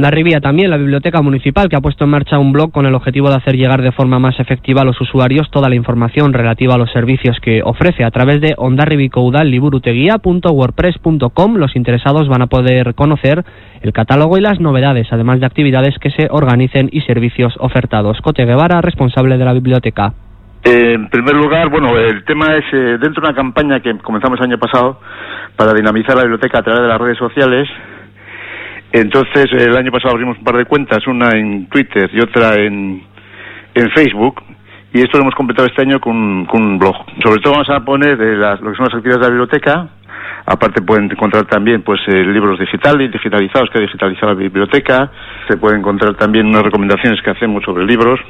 Darribía también, la Biblioteca Municipal, que ha puesto en marcha un blog con el objetivo de hacer llegar de forma más efectiva a los usuarios toda la información relativa a los servicios que ofrece. A través de ondarribicoudalliburuteguía.wordpress.com los interesados van a poder conocer el catálogo y las novedades, además de actividades que se organicen y servicios ofertados. Cote Guevara, responsable de la biblioteca. Eh, en primer lugar, bueno, el tema es eh, dentro de una campaña que comenzamos el año pasado para dinamizar la biblioteca a través de las redes sociales entonces, el año pasado abrimos un par de cuentas, una en Twitter y otra en, en Facebook, y esto lo hemos completado este año con, con un blog. Sobre todo vamos a poner de las, lo que son las actividades de la biblioteca, aparte pueden encontrar también pues eh, libros digitales, digitalizados que ha digitalizado la biblioteca, se pueden encontrar también unas recomendaciones que hacemos sobre libros.